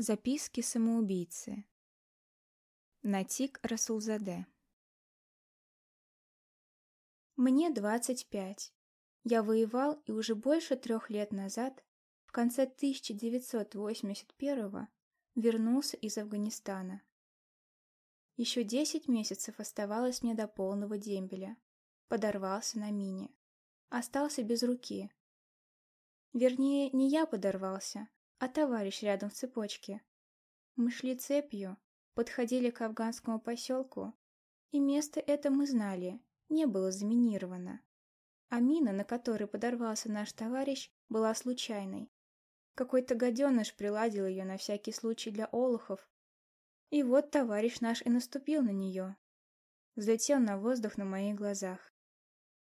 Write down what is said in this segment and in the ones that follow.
Записки самоубийцы. Натик Расулзаде. Мне 25. Я воевал и уже больше трех лет назад, в конце 1981 вернулся из Афганистана. Еще 10 месяцев оставалось мне до полного дембеля. Подорвался на мине. Остался без руки. Вернее, не я подорвался, а товарищ рядом в цепочке. Мы шли цепью, подходили к афганскому поселку, и место это мы знали, не было заминировано. А мина, на которой подорвался наш товарищ, была случайной. Какой-то гаденыш приладил ее на всякий случай для олухов. И вот товарищ наш и наступил на нее. Взлетел на воздух на моих глазах.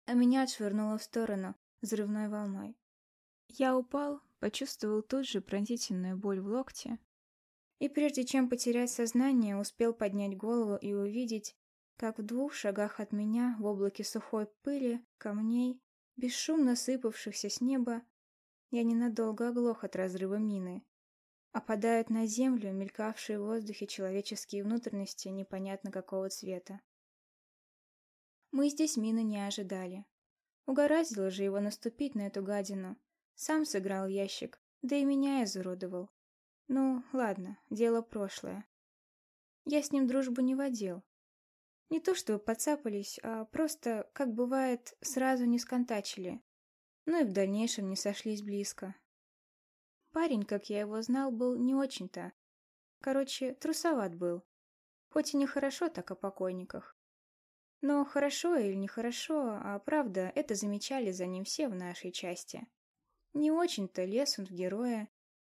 А меня отшвырнуло в сторону взрывной волной. Я упал, почувствовал тут же пронзительную боль в локте. И прежде чем потерять сознание, успел поднять голову и увидеть, как в двух шагах от меня, в облаке сухой пыли, камней, бесшумно сыпавшихся с неба, я ненадолго оглох от разрыва мины. Опадают на землю мелькавшие в воздухе человеческие внутренности непонятно какого цвета. Мы здесь мины не ожидали. Угораздило же его наступить на эту гадину, сам сыграл ящик, да и меня изуродовал. Ну, ладно, дело прошлое. Я с ним дружбу не водил. Не то чтобы подцапались, а просто, как бывает, сразу не сконтачили. Ну и в дальнейшем не сошлись близко. Парень, как я его знал, был не очень-то. Короче, трусоват был. Хоть и нехорошо так о покойниках. Но хорошо или нехорошо, а правда, это замечали за ним все в нашей части. Не очень-то лез он в героя,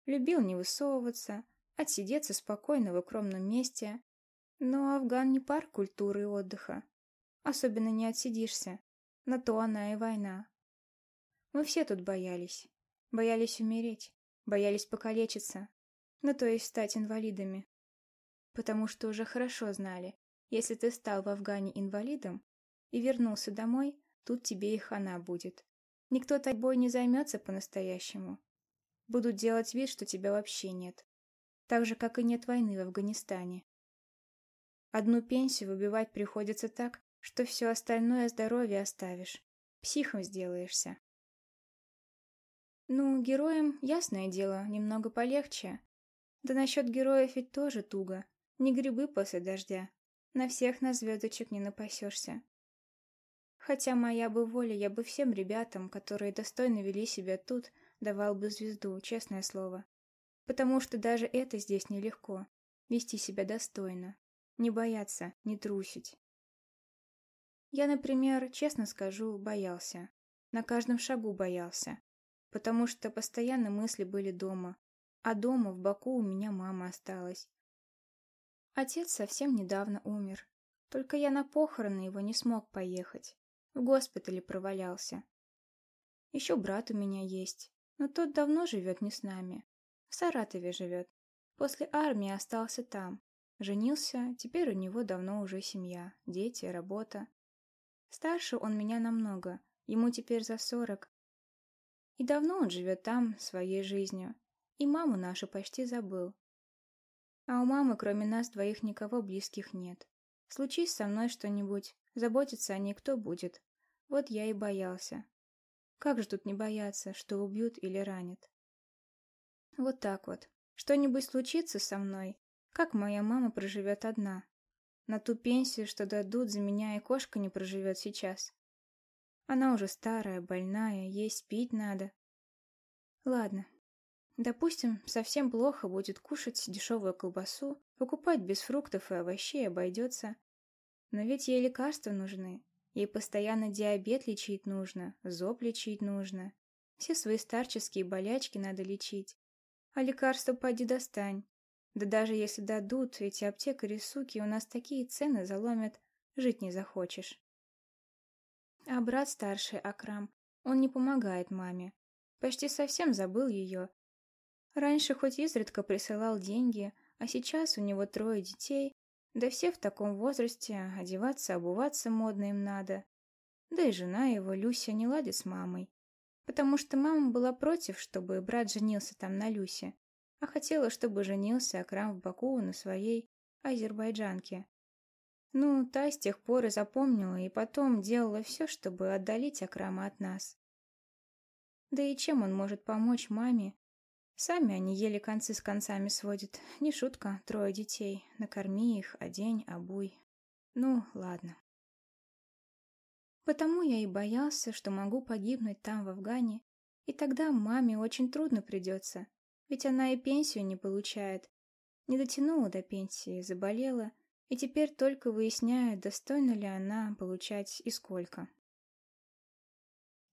любил не высовываться, отсидеться спокойно в укромном месте. Но Афган не парк культуры и отдыха. Особенно не отсидишься. На то она и война. Мы все тут боялись. Боялись умереть. Боялись покалечиться. Ну, то есть стать инвалидами. Потому что уже хорошо знали, если ты стал в Афгане инвалидом и вернулся домой, тут тебе и хана будет. Никто тобой не займется по-настоящему. Будут делать вид, что тебя вообще нет. Так же, как и нет войны в Афганистане. Одну пенсию выбивать приходится так, что все остальное здоровье оставишь. Психом сделаешься. Ну, героям, ясное дело, немного полегче. Да насчет героев ведь тоже туго. Не грибы после дождя. На всех на звездочек не напасешься. Хотя моя бы воля, я бы всем ребятам, которые достойно вели себя тут, давал бы звезду, честное слово. Потому что даже это здесь нелегко. Вести себя достойно. Не бояться, не трусить. Я, например, честно скажу, боялся. На каждом шагу боялся. Потому что постоянно мысли были дома. А дома, в Баку, у меня мама осталась. Отец совсем недавно умер. Только я на похороны его не смог поехать. В госпитале провалялся. Еще брат у меня есть, но тот давно живет не с нами. В Саратове живет. После армии остался там. Женился, теперь у него давно уже семья, дети, работа. Старше он меня намного, ему теперь за сорок. И давно он живет там, своей жизнью. И маму нашу почти забыл. А у мамы, кроме нас двоих, никого близких нет. Случись со мной что-нибудь, заботиться о ней кто будет? Вот я и боялся. Как же тут не бояться, что убьют или ранят? Вот так вот. Что-нибудь случится со мной, как моя мама проживет одна? На ту пенсию, что дадут, за меня и кошка не проживет сейчас. Она уже старая, больная, есть пить надо. Ладно. Допустим, совсем плохо будет кушать дешевую колбасу, покупать без фруктов и овощей обойдется. Но ведь ей лекарства нужны. Ей постоянно диабет лечить нужно, зоб лечить нужно. Все свои старческие болячки надо лечить. А лекарства поди достань. Да даже если дадут, эти аптекари суки у нас такие цены заломят, жить не захочешь. А брат старший, Акрам, он не помогает маме. Почти совсем забыл ее. Раньше хоть изредка присылал деньги, а сейчас у него трое детей, да все в таком возрасте, одеваться, обуваться модно им надо. Да и жена его, Люся, не ладит с мамой. Потому что мама была против, чтобы брат женился там на Люсе. а хотела, чтобы женился Акрам в Баку на своей азербайджанке. Ну, та с тех пор и запомнила, и потом делала все, чтобы отдалить Акрама от нас. Да и чем он может помочь маме? Сами они еле концы с концами сводят. Не шутка, трое детей. Накорми их, одень, обуй. Ну, ладно. Потому я и боялся, что могу погибнуть там, в Афгане, и тогда маме очень трудно придется, ведь она и пенсию не получает. Не дотянула до пенсии, заболела, и теперь только выясняет, достойна ли она получать и сколько.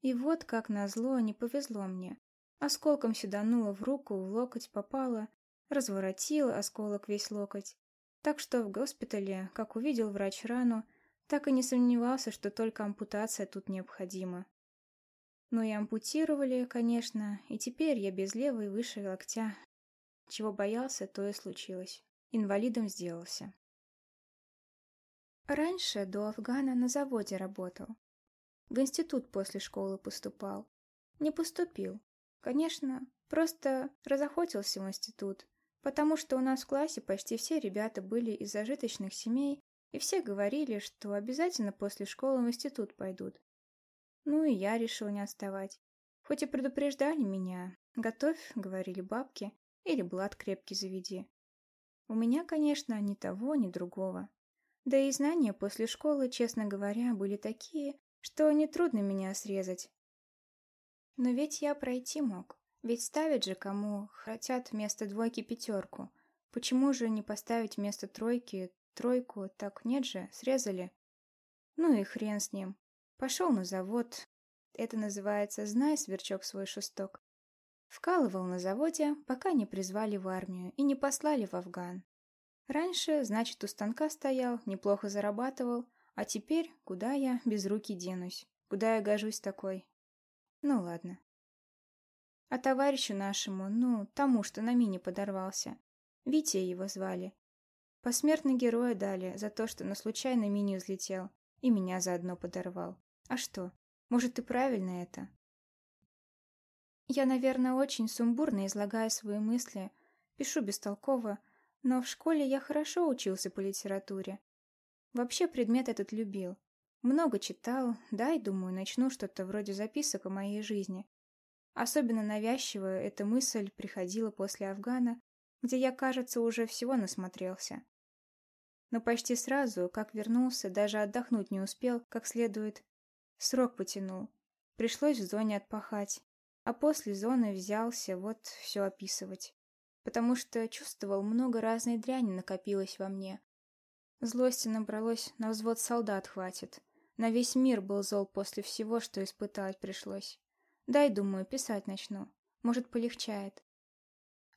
И вот, как назло, не повезло мне. Осколком седануло в руку, в локоть попало, разворотила осколок весь локоть. Так что в госпитале, как увидел врач рану, так и не сомневался, что только ампутация тут необходима. Но и ампутировали, конечно, и теперь я без левой выше локтя. Чего боялся, то и случилось. Инвалидом сделался. Раньше до Афгана на заводе работал. В институт после школы поступал. Не поступил. Конечно, просто разохотился в институт, потому что у нас в классе почти все ребята были из зажиточных семей, и все говорили, что обязательно после школы в институт пойдут. Ну и я решил не отставать. Хоть и предупреждали меня. Готовь, говорили бабки, или блат крепкий заведи. У меня, конечно, ни того, ни другого. Да и знания после школы, честно говоря, были такие, что нетрудно меня срезать. Но ведь я пройти мог. Ведь ставят же кому хотят вместо двойки пятерку. Почему же не поставить вместо тройки Тройку, так нет же, срезали. Ну и хрен с ним. Пошел на завод. Это называется «знай, сверчок, свой шесток». Вкалывал на заводе, пока не призвали в армию и не послали в Афган. Раньше, значит, у станка стоял, неплохо зарабатывал, а теперь куда я без руки денусь? Куда я гожусь такой? Ну ладно. А товарищу нашему, ну, тому, что на мине подорвался, Витя его звали, Посмертный героя дали за то, что на случайной мини взлетел и меня заодно подорвал. А что, может и правильно это? Я, наверное, очень сумбурно излагаю свои мысли, пишу бестолково, но в школе я хорошо учился по литературе. Вообще предмет этот любил. Много читал, да, и думаю, начну что-то вроде записок о моей жизни. Особенно навязчиво эта мысль приходила после Афгана, где я, кажется, уже всего насмотрелся но почти сразу, как вернулся, даже отдохнуть не успел, как следует. Срок потянул. Пришлось в зоне отпахать. А после зоны взялся вот все описывать. Потому что чувствовал, много разной дряни накопилось во мне. Злости набралось, на взвод солдат хватит. На весь мир был зол после всего, что испытать пришлось. Дай, думаю, писать начну. Может, полегчает.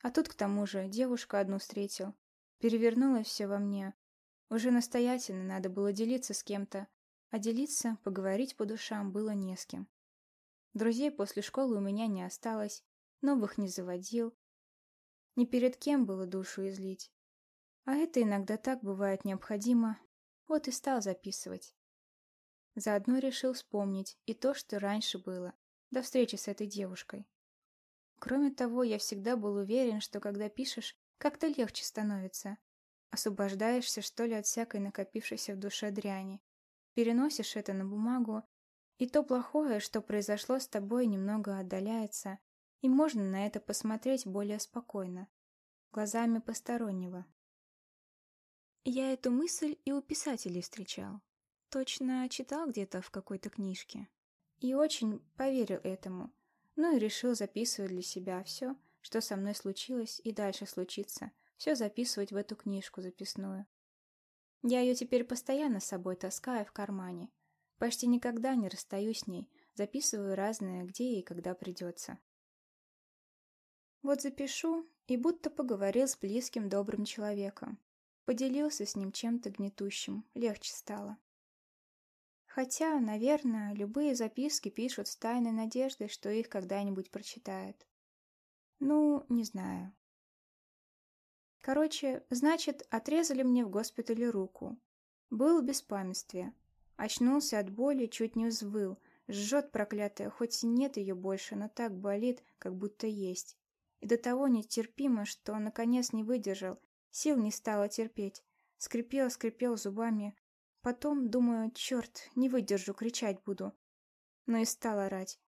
А тут, к тому же, девушку одну встретил. Перевернулось все во мне, уже настоятельно надо было делиться с кем-то, а делиться, поговорить по душам было не с кем. Друзей после школы у меня не осталось, новых не заводил. Ни перед кем было душу излить. А это иногда так бывает необходимо, вот и стал записывать. Заодно решил вспомнить и то, что раньше было, до встречи с этой девушкой. Кроме того, я всегда был уверен, что когда пишешь, как-то легче становится. Освобождаешься, что ли, от всякой накопившейся в душе дряни. Переносишь это на бумагу, и то плохое, что произошло с тобой, немного отдаляется, и можно на это посмотреть более спокойно, глазами постороннего. Я эту мысль и у писателей встречал. Точно читал где-то в какой-то книжке. И очень поверил этому. Ну и решил записывать для себя все, что со мной случилось и дальше случится – все записывать в эту книжку записную. Я ее теперь постоянно с собой таскаю в кармане. Почти никогда не расстаюсь с ней, записываю разное, где и когда придется. Вот запишу, и будто поговорил с близким добрым человеком. Поделился с ним чем-то гнетущим, легче стало. Хотя, наверное, любые записки пишут с тайной надеждой, что их когда-нибудь прочитают. Ну, не знаю. Короче, значит, отрезали мне в госпитале руку. Был в беспамятстве. Очнулся от боли, чуть не взвыл. Жжет проклятая, хоть и нет ее больше, но так болит, как будто есть. И до того нетерпимо, что он наконец не выдержал, сил не стало терпеть. Скрипел, скрипел зубами. Потом, думаю, черт, не выдержу, кричать буду. Но и стала орать.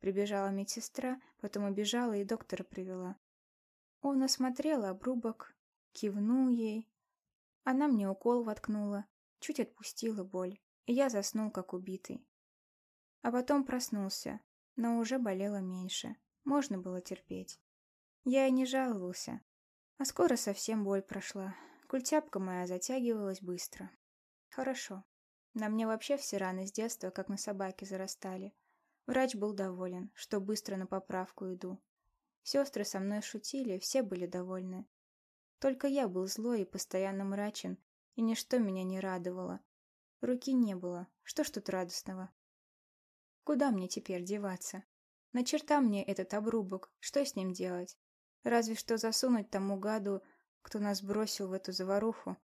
Прибежала медсестра, потом убежала и доктора привела. Он осмотрел обрубок, кивнул ей. Она мне укол воткнула, чуть отпустила боль, и я заснул, как убитый. А потом проснулся, но уже болело меньше, можно было терпеть. Я и не жаловался, а скоро совсем боль прошла, культяпка моя затягивалась быстро. Хорошо. На мне вообще все раны с детства, как на собаке, зарастали. Врач был доволен, что быстро на поправку иду. Сестры со мной шутили, все были довольны. Только я был злой и постоянно мрачен, и ничто меня не радовало. Руки не было, что ж тут радостного? Куда мне теперь деваться? На черта мне этот обрубок, что с ним делать? Разве что засунуть тому гаду, кто нас бросил в эту заваруху.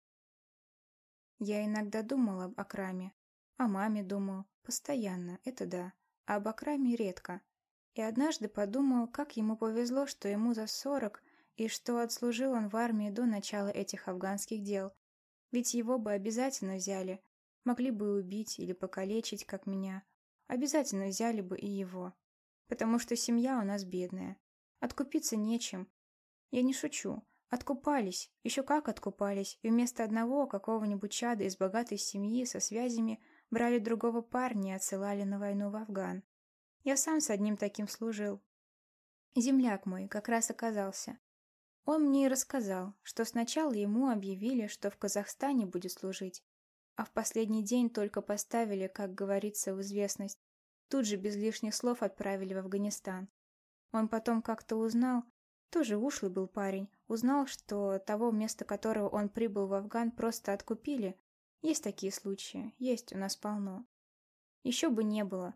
Я иногда думал об Акраме, о маме думал, постоянно, это да а об Акраме редко. И однажды подумал, как ему повезло, что ему за сорок, и что отслужил он в армии до начала этих афганских дел. Ведь его бы обязательно взяли, могли бы убить или покалечить, как меня. Обязательно взяли бы и его. Потому что семья у нас бедная. Откупиться нечем. Я не шучу. Откупались, еще как откупались, и вместо одного какого-нибудь чада из богатой семьи со связями – Брали другого парня и отсылали на войну в Афган. Я сам с одним таким служил. Земляк мой как раз оказался. Он мне и рассказал, что сначала ему объявили, что в Казахстане будет служить, а в последний день только поставили, как говорится, в известность. Тут же без лишних слов отправили в Афганистан. Он потом как-то узнал, тоже ушлый был парень, узнал, что того места, которого он прибыл в Афган, просто откупили, есть такие случаи, есть у нас полно. Еще бы не было.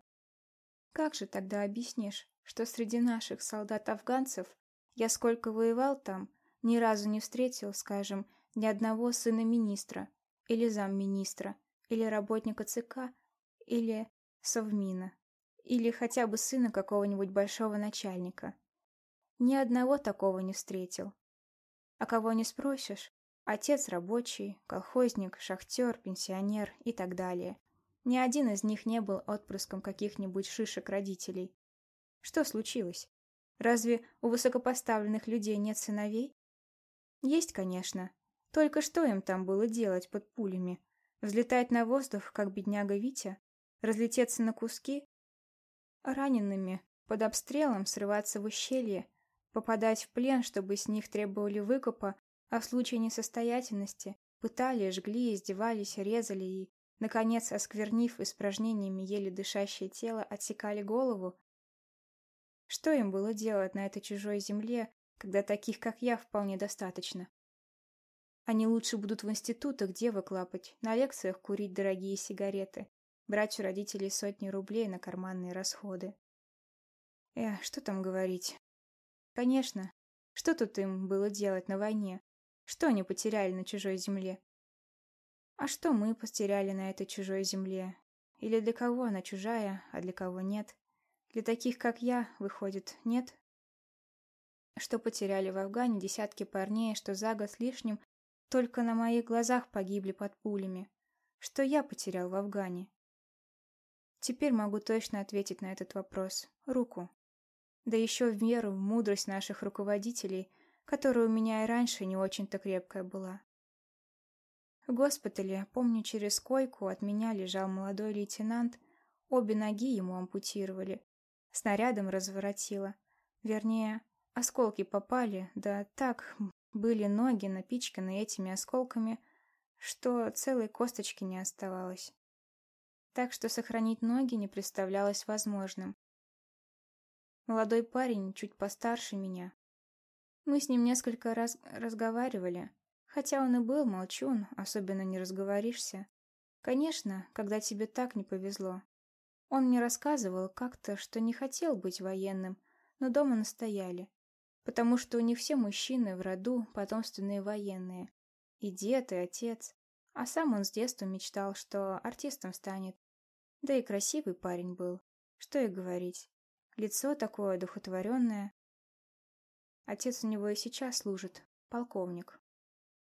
Как же тогда объяснишь, что среди наших солдат-афганцев я сколько воевал там, ни разу не встретил, скажем, ни одного сына министра, или замминистра, или работника ЦК, или совмина, или хотя бы сына какого-нибудь большого начальника. Ни одного такого не встретил. А кого не спросишь, Отец рабочий, колхозник, шахтер, пенсионер и так далее. Ни один из них не был отпрыском каких-нибудь шишек родителей. Что случилось? Разве у высокопоставленных людей нет сыновей? Есть, конечно. Только что им там было делать под пулями? Взлетать на воздух, как бедняга Витя? Разлететься на куски? Ранеными, под обстрелом срываться в ущелье? Попадать в плен, чтобы с них требовали выкупа а в случае несостоятельности пытали, жгли, издевались, резали и, наконец, осквернив испражнениями еле дышащее тело, отсекали голову. Что им было делать на этой чужой земле, когда таких, как я, вполне достаточно? Они лучше будут в институтах девок лапать, на лекциях курить дорогие сигареты, брать у родителей сотни рублей на карманные расходы. Эх, что там говорить? Конечно, что тут им было делать на войне? Что они потеряли на чужой земле? А что мы потеряли на этой чужой земле? Или для кого она чужая, а для кого нет? Для таких, как я, выходит, нет? Что потеряли в Афгане десятки парней, что за год с лишним только на моих глазах погибли под пулями? Что я потерял в Афгане? Теперь могу точно ответить на этот вопрос. Руку. Да еще в меру в мудрость наших руководителей – которая у меня и раньше не очень-то крепкая была. В госпитале, помню, через койку от меня лежал молодой лейтенант, обе ноги ему ампутировали, снарядом разворотило. Вернее, осколки попали, да так были ноги напичканы этими осколками, что целой косточки не оставалось. Так что сохранить ноги не представлялось возможным. Молодой парень, чуть постарше меня, мы с ним несколько раз разговаривали, хотя он и был молчун, особенно не разговоришься. Конечно, когда тебе так не повезло. Он мне рассказывал как-то, что не хотел быть военным, но дома настояли, потому что у них все мужчины в роду потомственные военные. И дед, и отец. А сам он с детства мечтал, что артистом станет. Да и красивый парень был. Что и говорить. Лицо такое одухотворенное, Отец у него и сейчас служит, полковник.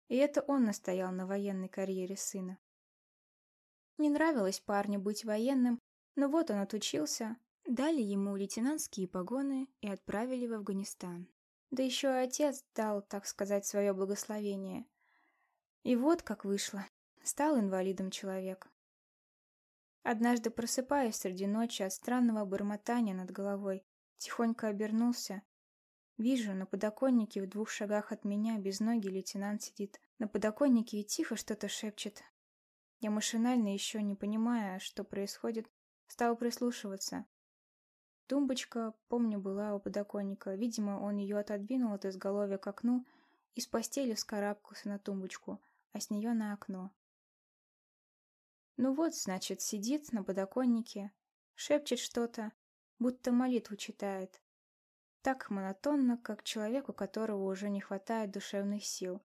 И это он настоял на военной карьере сына. Не нравилось парню быть военным, но вот он отучился, дали ему лейтенантские погоны и отправили в Афганистан. Да еще отец дал, так сказать, свое благословение. И вот как вышло. Стал инвалидом человек. Однажды просыпаясь среди ночи от странного бормотания над головой, тихонько обернулся. Вижу, на подоконнике в двух шагах от меня без ноги лейтенант сидит. На подоконнике и тихо что-то шепчет. Я машинально, еще не понимая, что происходит, стал прислушиваться. Тумбочка, помню, была у подоконника. Видимо, он ее отодвинул от изголовья к окну и с постели вскарабкался на тумбочку, а с нее на окно. Ну вот, значит, сидит на подоконнике, шепчет что-то, будто молитву читает. Так монотонно, как человеку, которого уже не хватает душевных сил.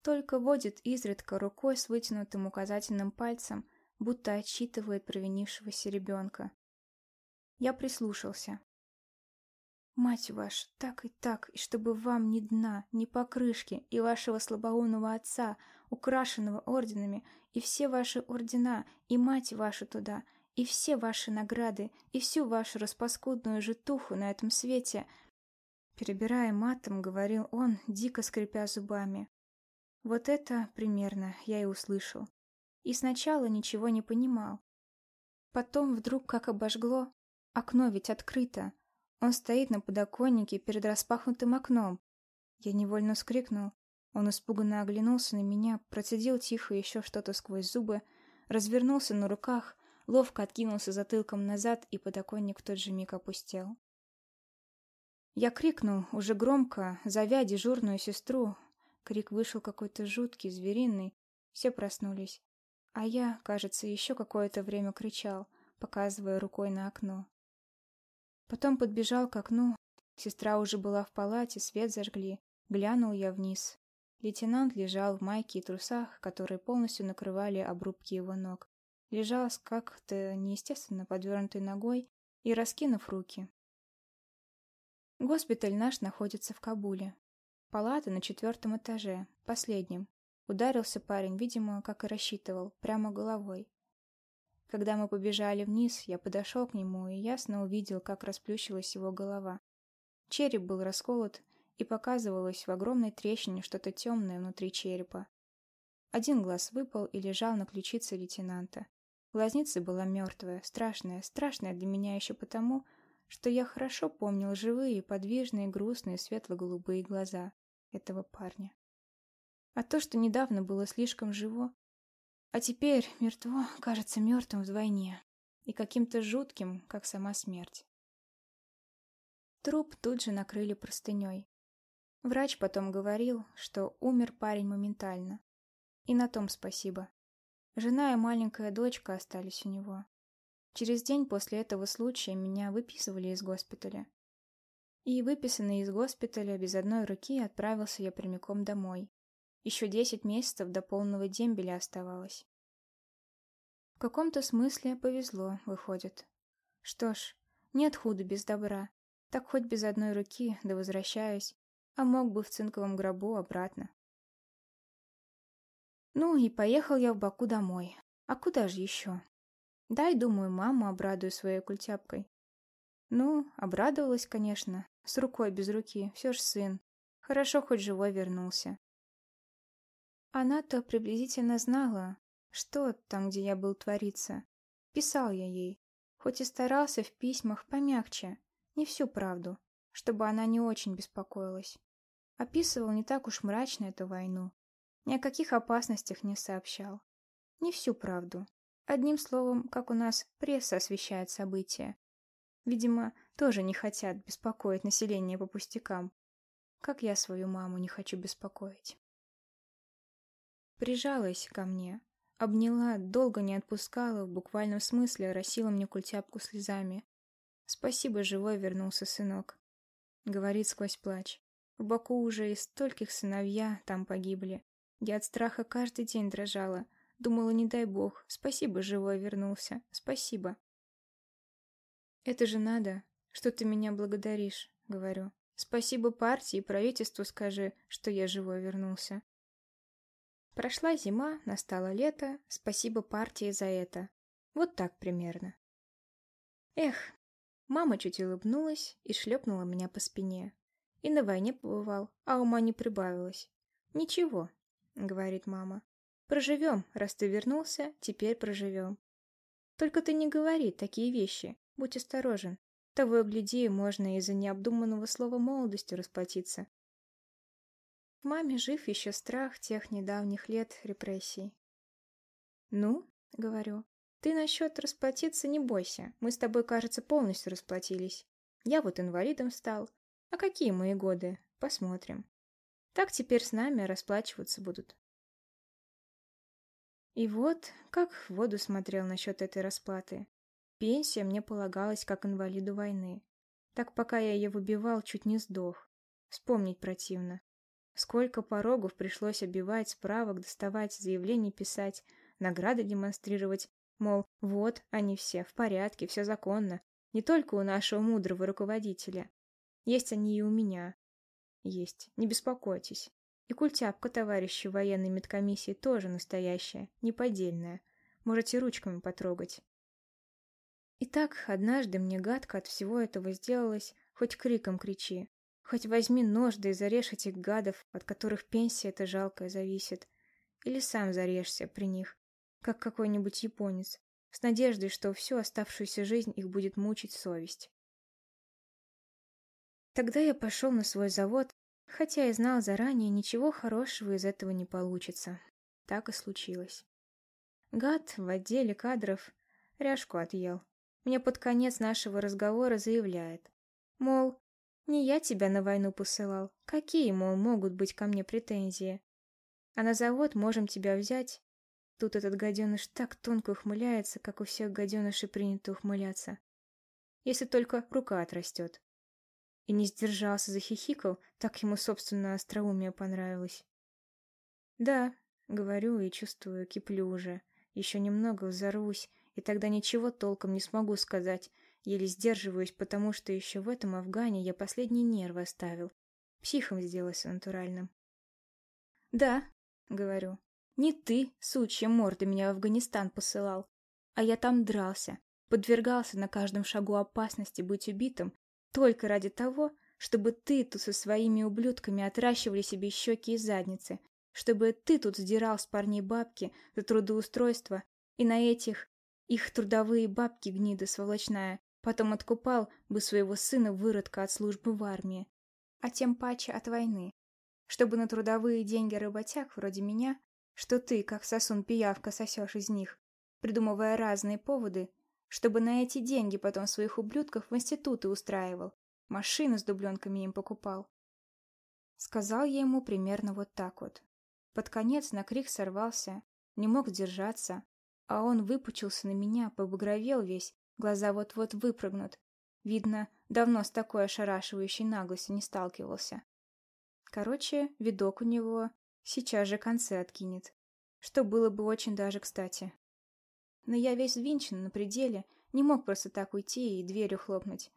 Только водит изредка рукой с вытянутым указательным пальцем, будто отчитывает провинившегося ребенка. Я прислушался. Мать ваша, так и так, и чтобы вам ни дна, ни покрышки, и вашего слабоумного отца, украшенного орденами, и все ваши ордена, и мать вашу туда, и все ваши награды, и всю вашу распаскудную житуху на этом свете. Перебирая матом, говорил он, дико скрипя зубами. Вот это, примерно, я и услышал. И сначала ничего не понимал. Потом вдруг как обожгло. Окно ведь открыто. Он стоит на подоконнике перед распахнутым окном. Я невольно вскрикнул. Он испуганно оглянулся на меня, процедил тихо еще что-то сквозь зубы, развернулся на руках, ловко откинулся затылком назад, и подоконник в тот же миг опустел. Я крикнул, уже громко, зовя дежурную сестру. Крик вышел какой-то жуткий, звериный. Все проснулись. А я, кажется, еще какое-то время кричал, показывая рукой на окно. Потом подбежал к окну. Сестра уже была в палате, свет зажгли. Глянул я вниз. Лейтенант лежал в майке и трусах, которые полностью накрывали обрубки его ног. Лежал с как-то неестественно подвернутой ногой и раскинув руки. Госпиталь наш находится в Кабуле. Палата на четвертом этаже, последнем. Ударился парень, видимо, как и рассчитывал, прямо головой. Когда мы побежали вниз, я подошел к нему и ясно увидел, как расплющилась его голова. Череп был расколот, и показывалось в огромной трещине что-то темное внутри черепа. Один глаз выпал и лежал на ключице лейтенанта. Глазница была мертвая, страшная, страшная для меня еще потому, что я хорошо помнил живые, подвижные, грустные, светло-голубые глаза этого парня. А то, что недавно было слишком живо, а теперь мертво кажется мертвым вдвойне и каким-то жутким, как сама смерть. Труп тут же накрыли простыней. Врач потом говорил, что умер парень моментально. И на том спасибо. Жена и маленькая дочка остались у него. Через день после этого случая меня выписывали из госпиталя. И выписанный из госпиталя без одной руки отправился я прямиком домой. Еще десять месяцев до полного дембеля оставалось. В каком-то смысле повезло, выходит. Что ж, нет худа без добра. Так хоть без одной руки, да возвращаюсь а мог бы в цинковом гробу обратно. Ну и поехал я в Баку домой. А куда же еще? Дай, думаю, маму обрадую своей культяпкой. Ну, обрадовалась, конечно. С рукой без руки, все ж сын. Хорошо, хоть живой вернулся. Она-то приблизительно знала, что там, где я был, творится. Писал я ей, хоть и старался в письмах помягче, не всю правду, чтобы она не очень беспокоилась. Описывал не так уж мрачно эту войну. Ни о каких опасностях не сообщал. Не всю правду. Одним словом, как у нас пресса освещает события. Видимо, тоже не хотят беспокоить население по пустякам. Как я свою маму не хочу беспокоить. Прижалась ко мне, обняла, долго не отпускала, в буквальном смысле оросила мне культяпку слезами. «Спасибо, живой вернулся сынок», — говорит сквозь плач. В Баку уже и стольких сыновья там погибли. Я от страха каждый день дрожала. Думала, не дай бог. Спасибо, живой вернулся. Спасибо. Это же надо, что ты меня благодаришь, говорю. Спасибо партии и правительству скажи, что я живой вернулся. Прошла зима, настало лето, спасибо партии за это. Вот так примерно. Эх, мама чуть улыбнулась и шлепнула меня по спине. И на войне побывал, а ума не прибавилось. Ничего, говорит мама. Проживем, раз ты вернулся, теперь проживем. Только ты не говори такие вещи, будь осторожен. Того и гляди, можно из-за необдуманного слова молодостью расплатиться. В маме жив еще страх тех недавних лет репрессий. «Ну?» — говорю. «Ты насчет расплатиться не бойся. Мы с тобой, кажется, полностью расплатились. Я вот инвалидом стал. А какие мои годы? Посмотрим. Так теперь с нами расплачиваться будут». И вот, как в воду смотрел насчет этой расплаты. Пенсия мне полагалась как инвалиду войны. Так пока я ее выбивал, чуть не сдох. Вспомнить противно. Сколько порогов пришлось обивать, справок доставать, заявлений писать, награды демонстрировать, мол, вот, они все, в порядке, все законно. Не только у нашего мудрого руководителя. Есть они и у меня. Есть, не беспокойтесь. И культяпка товарища военной медкомиссии тоже настоящая, неподдельная. Можете ручками потрогать. Итак, однажды мне гадко от всего этого сделалось, хоть криком кричи. Хоть возьми нож да и зарежь этих гадов, от которых пенсия эта жалкая зависит. Или сам зарежься при них, как какой-нибудь японец, с надеждой, что всю оставшуюся жизнь их будет мучить совесть. Тогда я пошел на свой завод, хотя и знал заранее, ничего хорошего из этого не получится. Так и случилось. Гад в отделе кадров ряжку отъел мне под конец нашего разговора заявляет. Мол, не я тебя на войну посылал. Какие, мол, могут быть ко мне претензии? А на завод можем тебя взять. Тут этот гаденыш так тонко ухмыляется, как у всех гаденышей принято ухмыляться. Если только рука отрастет. И не сдержался, захихикал, так ему, собственно, остроумие понравилось. Да, говорю и чувствую, киплю уже. Еще немного взорвусь, и тогда ничего толком не смогу сказать. Еле сдерживаюсь, потому что еще в этом Афгане я последние нервы оставил. Психом сделался натуральным. «Да», — говорю, — «не ты, сучья морда, меня в Афганистан посылал, а я там дрался, подвергался на каждом шагу опасности быть убитым только ради того, чтобы ты тут со своими ублюдками отращивали себе щеки и задницы, чтобы ты тут сдирал с парней бабки за трудоустройство, и на этих их трудовые бабки гнида сволочная, потом откупал бы своего сына-выродка от службы в армии, а тем паче от войны. Чтобы на трудовые деньги работяг вроде меня, что ты, как сосун-пиявка, сосешь из них, придумывая разные поводы, чтобы на эти деньги потом своих ублюдков в институты устраивал, машины с дубленками им покупал. Сказал я ему примерно вот так вот. Под конец на крик сорвался, не мог сдержаться, а он выпучился на меня, побагровел весь, глаза вот-вот выпрыгнут. Видно, давно с такой ошарашивающей наглостью не сталкивался. Короче, видок у него сейчас же концы откинет, что было бы очень даже кстати. Но я весь взвинчен на пределе, не мог просто так уйти и дверью хлопнуть.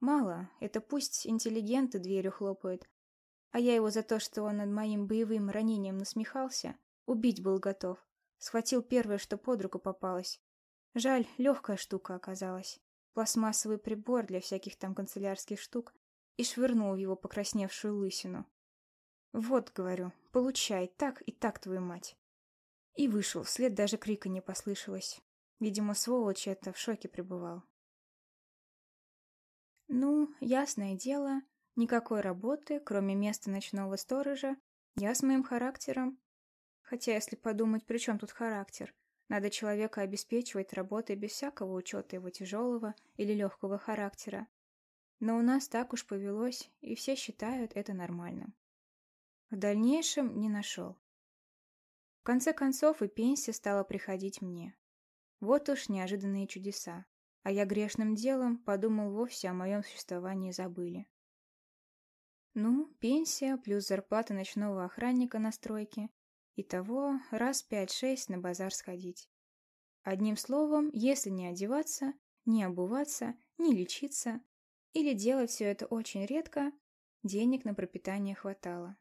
Мало, это пусть интеллигенты дверью хлопают, а я его за то, что он над моим боевым ранением насмехался, убить был готов. Схватил первое, что под руку попалось. Жаль, легкая штука оказалась. Пластмассовый прибор для всяких там канцелярских штук. И швырнул в его покрасневшую лысину. «Вот, — говорю, — получай, так и так, твою мать!» И вышел, вслед даже крика не послышалось. Видимо, сволочь это в шоке пребывал. Ну, ясное дело, никакой работы, кроме места ночного сторожа, я с моим характером Хотя, если подумать, при чем тут характер? Надо человека обеспечивать работой без всякого учета его тяжелого или легкого характера. Но у нас так уж повелось, и все считают это нормальным. В дальнейшем не нашел. В конце концов и пенсия стала приходить мне. Вот уж неожиданные чудеса. А я грешным делом подумал вовсе о моем существовании забыли. Ну, пенсия плюс зарплата ночного охранника на стройке Итого раз пять-шесть на базар сходить. Одним словом, если не одеваться, не обуваться, не лечиться, или делать все это очень редко, Денег на пропитание хватало.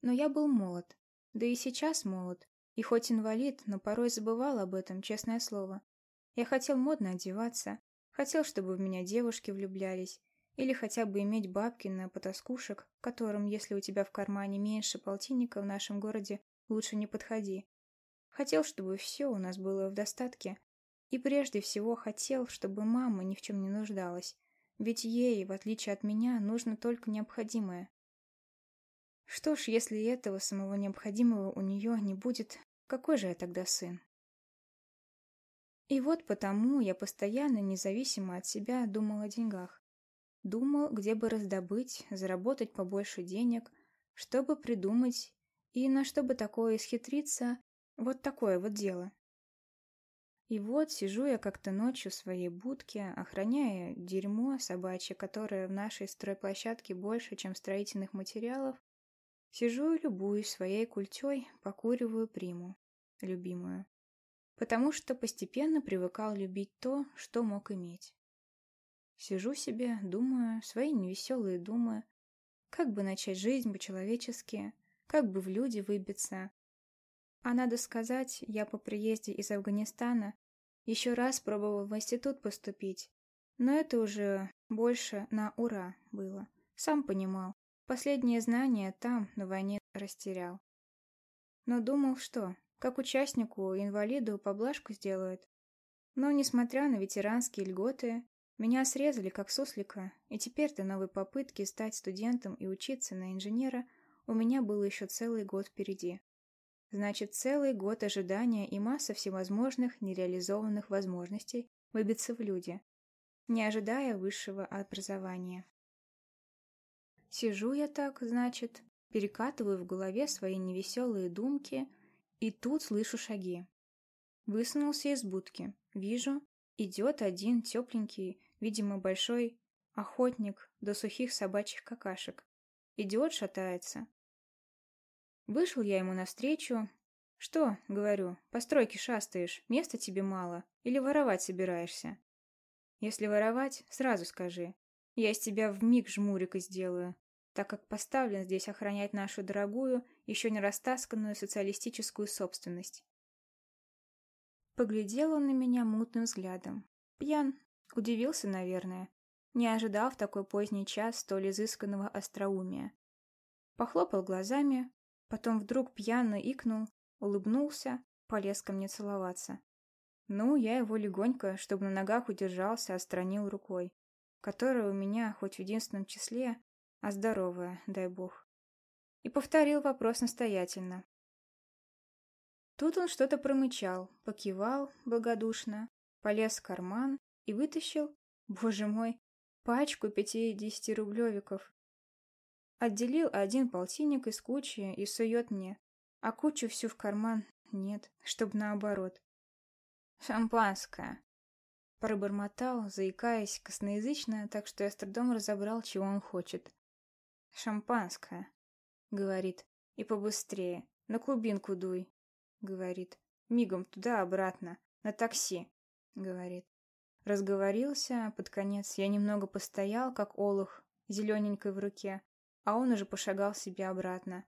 Но я был молод, да и сейчас молод, и хоть инвалид, но порой забывал об этом, честное слово. Я хотел модно одеваться, хотел, чтобы в меня девушки влюблялись, или хотя бы иметь бабки на потаскушек, которым, если у тебя в кармане меньше полтинника в нашем городе, лучше не подходи. Хотел, чтобы все у нас было в достатке. И прежде всего хотел, чтобы мама ни в чем не нуждалась. Ведь ей, в отличие от меня, нужно только необходимое. Что ж, если этого самого необходимого у нее не будет, какой же я тогда сын? И вот потому я постоянно, независимо от себя, думал о деньгах. Думал, где бы раздобыть, заработать побольше денег, чтобы придумать и на что бы такое исхитриться, вот такое вот дело. И вот сижу я как-то ночью в своей будке, охраняя дерьмо собачье, которое в нашей стройплощадке больше, чем строительных материалов. Сижу и любуюсь своей культей, покуриваю приму, любимую. Потому что постепенно привыкал любить то, что мог иметь. Сижу себе, думаю, свои невеселые думы, как бы начать жизнь по-человечески, как бы в люди выбиться, а надо сказать, я по приезде из Афганистана еще раз пробовал в институт поступить. Но это уже больше на ура было. Сам понимал, последние знания там, на войне, растерял. Но думал, что, как участнику, инвалиду поблажку сделают. Но, несмотря на ветеранские льготы, меня срезали как суслика, и теперь до новой попытки стать студентом и учиться на инженера у меня был еще целый год впереди. Значит, целый год ожидания и масса всевозможных нереализованных возможностей выбиться в люди, не ожидая высшего образования. Сижу я так, значит, перекатываю в голове свои невеселые думки, и тут слышу шаги. Высунулся из будки. Вижу, идет один тепленький, видимо, большой охотник до сухих собачьих какашек. Идет, шатается. Вышел я ему навстречу. «Что?» — говорю. «По стройке шастаешь, места тебе мало. Или воровать собираешься?» «Если воровать, сразу скажи. Я из тебя в миг жмурика сделаю, так как поставлен здесь охранять нашу дорогую, еще не растасканную социалистическую собственность». Поглядел он на меня мутным взглядом. Пьян. Удивился, наверное. Не ожидал в такой поздний час столь изысканного остроумия. Похлопал глазами, Потом вдруг пьяно икнул, улыбнулся, полез ко мне целоваться. Ну, я его легонько, чтобы на ногах удержался, отстранил рукой, которая у меня хоть в единственном числе, а здоровая, дай бог. И повторил вопрос настоятельно. Тут он что-то промычал, покивал благодушно, полез в карман и вытащил, боже мой, пачку пятидесятирублевиков. Отделил один полтинник из кучи и сует мне, а кучу всю в карман нет, чтоб наоборот. «Шампанское!» Пробормотал, заикаясь косноязычно, так что я с трудом разобрал, чего он хочет. «Шампанское!» — говорит. «И побыстрее. На клубинку дуй!» — говорит. «Мигом туда-обратно. На такси!» — говорит. Разговорился, под конец я немного постоял, как олух, зелененькой в руке, а он уже пошагал себе обратно.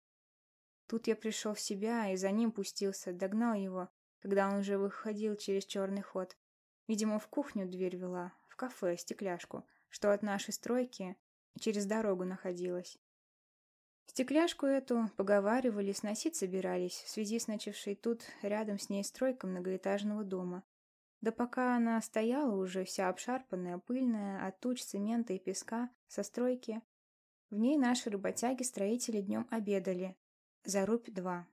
Тут я пришел в себя и за ним пустился, догнал его, когда он уже выходил через черный ход. Видимо, в кухню дверь вела, в кафе, стекляшку, что от нашей стройки через дорогу находилась. Стекляшку эту, поговаривали, сносить собирались в связи с начавшей тут рядом с ней стройкой многоэтажного дома. Да пока она стояла уже вся обшарпанная, пыльная, от туч цемента и песка, со стройки, в ней наши работяги-строители днем обедали. За рубь два.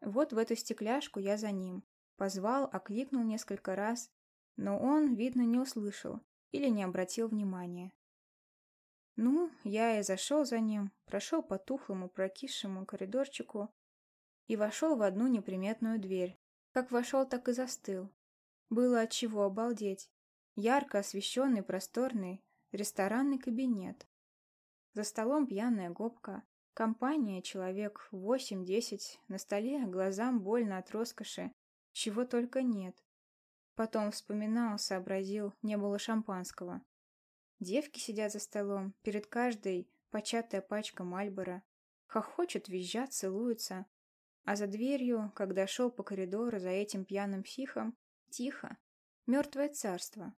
Вот в эту стекляшку я за ним. Позвал, окликнул несколько раз, но он, видно, не услышал или не обратил внимания. Ну, я и зашел за ним, прошел по тухлому прокисшему коридорчику и вошел в одну неприметную дверь. Как вошел, так и застыл. Было от чего обалдеть. Ярко освещенный просторный ресторанный кабинет. За столом пьяная гопка. Компания, человек восемь-десять, на столе глазам больно от роскоши. Чего только нет. Потом вспоминал, сообразил, не было шампанского. Девки сидят за столом, перед каждой початая пачка Мальбора. Хохочут, визжат, целуются. А за дверью, когда шел по коридору за этим пьяным психом, тихо. Мертвое царство.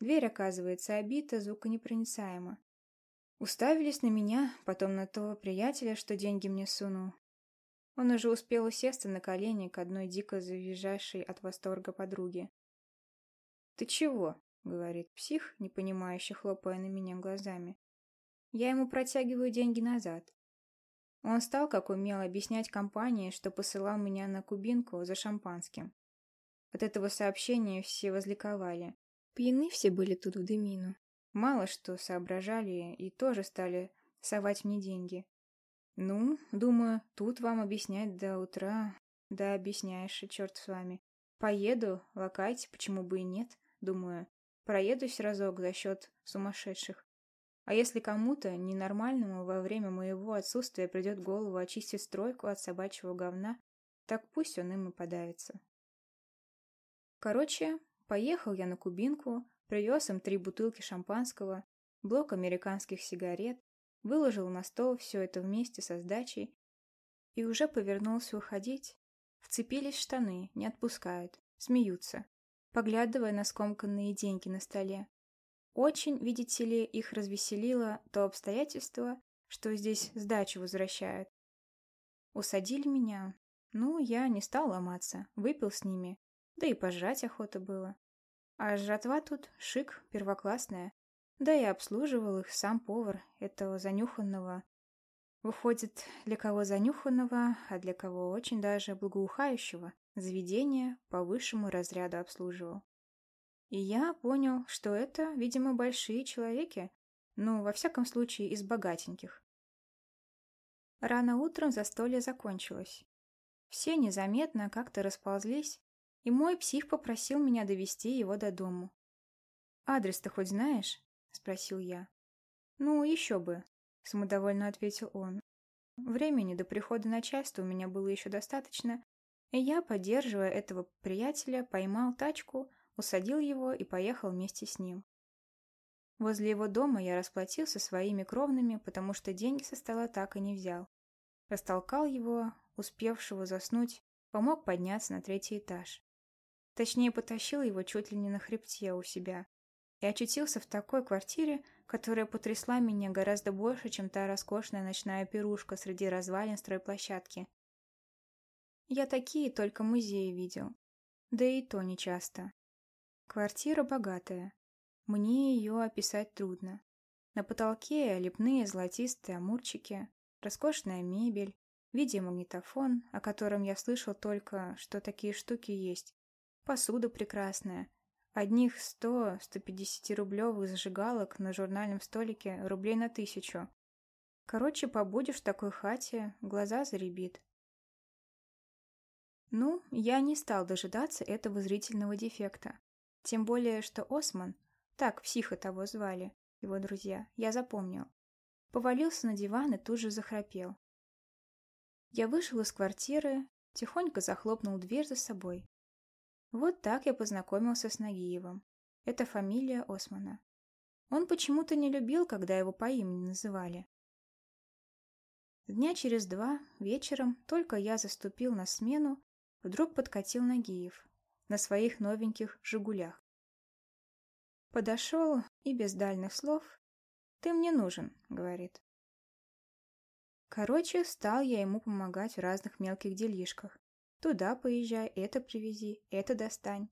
Дверь, оказывается, обита, звуконепроницаемо. Уставились на меня, потом на того приятеля, что деньги мне сунул. Он уже успел усесться на колени к одной дико завизжавшей от восторга подруге. «Ты чего?» — говорит псих, непонимающе хлопая на меня глазами. Я ему протягиваю деньги назад. Он стал, как умел, объяснять компании, что посылал меня на кубинку за шампанским. От этого сообщения все возликовали. Пьяны все были тут в дымину. Мало что соображали и тоже стали совать мне деньги. Ну, думаю, тут вам объяснять до утра. Да объясняешь, черт с вами. Поеду, лакайте, почему бы и нет, думаю. Проедусь разок за счет сумасшедших. А если кому-то, ненормальному, во время моего отсутствия придет голову очистить стройку от собачьего говна, так пусть он им и подавится. Короче, поехал я на Кубинку, привез им три бутылки шампанского, блок американских сигарет, выложил на стол все это вместе со сдачей и уже повернулся уходить. Вцепились штаны, не отпускают, смеются поглядывая на скомканные деньги на столе. Очень, видите ли, их развеселило то обстоятельство, что здесь сдачу возвращают. Усадили меня. Ну, я не стал ломаться, выпил с ними, да и пожрать охота было. А жратва тут шик, первоклассная. Да и обслуживал их сам повар этого занюханного. Выходит, для кого занюханного, а для кого очень даже благоухающего. Заведение по высшему разряду обслуживал. И я понял, что это, видимо, большие человеки, ну, во всяком случае, из богатеньких. Рано утром застолье закончилось. Все незаметно как-то расползлись, и мой псих попросил меня довести его до дому. «Адрес-то хоть знаешь?» — спросил я. «Ну, еще бы», — самодовольно ответил он. Времени до прихода начальства у меня было еще достаточно, и я, поддерживая этого приятеля, поймал тачку, усадил его и поехал вместе с ним. Возле его дома я расплатился своими кровными, потому что деньги со стола так и не взял. Растолкал его, успевшего заснуть, помог подняться на третий этаж. Точнее, потащил его чуть ли не на хребте у себя. И очутился в такой квартире, которая потрясла меня гораздо больше, чем та роскошная ночная пирушка среди развалин стройплощадки, я такие только музеи видел. Да и то нечасто. Квартира богатая. Мне ее описать трудно. На потолке лепные золотистые амурчики, роскошная мебель, видеомагнитофон, о котором я слышал только, что такие штуки есть. Посуда прекрасная. Одних 100-150 рублевых зажигалок на журнальном столике рублей на тысячу. Короче, побудешь в такой хате, глаза заребит. Ну, я не стал дожидаться этого зрительного дефекта. Тем более, что Осман, так психа того звали, его друзья, я запомнил, повалился на диван и тут же захрапел. Я вышел из квартиры, тихонько захлопнул дверь за собой. Вот так я познакомился с Нагиевым. Это фамилия Османа. Он почему-то не любил, когда его по имени называли. Дня через два, вечером, только я заступил на смену, Вдруг подкатил Нагиев на своих новеньких «Жигулях». Подошел и без дальних слов «Ты мне нужен», — говорит. Короче, стал я ему помогать в разных мелких делишках. Туда поезжай, это привези, это достань.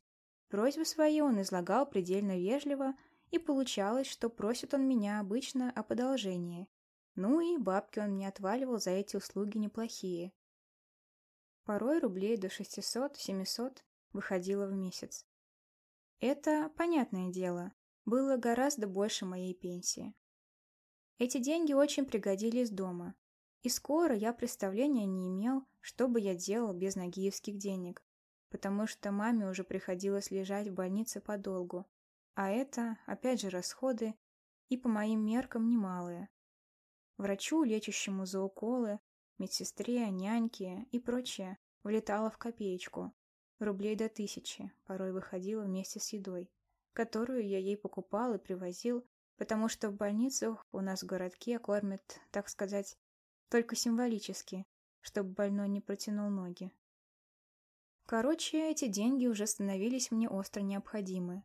Просьбы свои он излагал предельно вежливо, и получалось, что просит он меня обычно о подолжении. Ну и бабки он мне отваливал за эти услуги неплохие. Порой рублей до 600-700 выходило в месяц. Это, понятное дело, было гораздо больше моей пенсии. Эти деньги очень пригодились дома, и скоро я представления не имел, что бы я делал без нагиевских денег, потому что маме уже приходилось лежать в больнице подолгу, а это, опять же, расходы, и по моим меркам немалые. Врачу, лечащему за уколы, медсестре, няньке и прочее, влетала в копеечку, рублей до тысячи, порой выходила вместе с едой, которую я ей покупал и привозил, потому что в больницах у нас в городке кормят, так сказать, только символически, чтобы больной не протянул ноги. Короче, эти деньги уже становились мне остро необходимы.